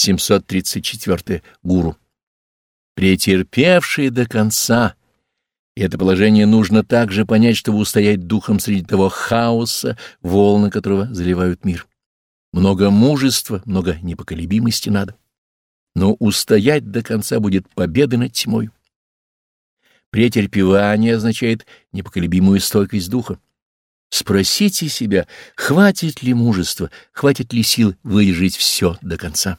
734. Гуру. Претерпевшие до конца. И это положение нужно также понять, чтобы устоять духом среди того хаоса, волны которого заливают мир. Много мужества, много непоколебимости надо. Но устоять до конца будет победа над тьмой. Претерпевание означает непоколебимую стойкость духа. Спросите себя, хватит ли мужества, хватит ли сил выдержать все до конца.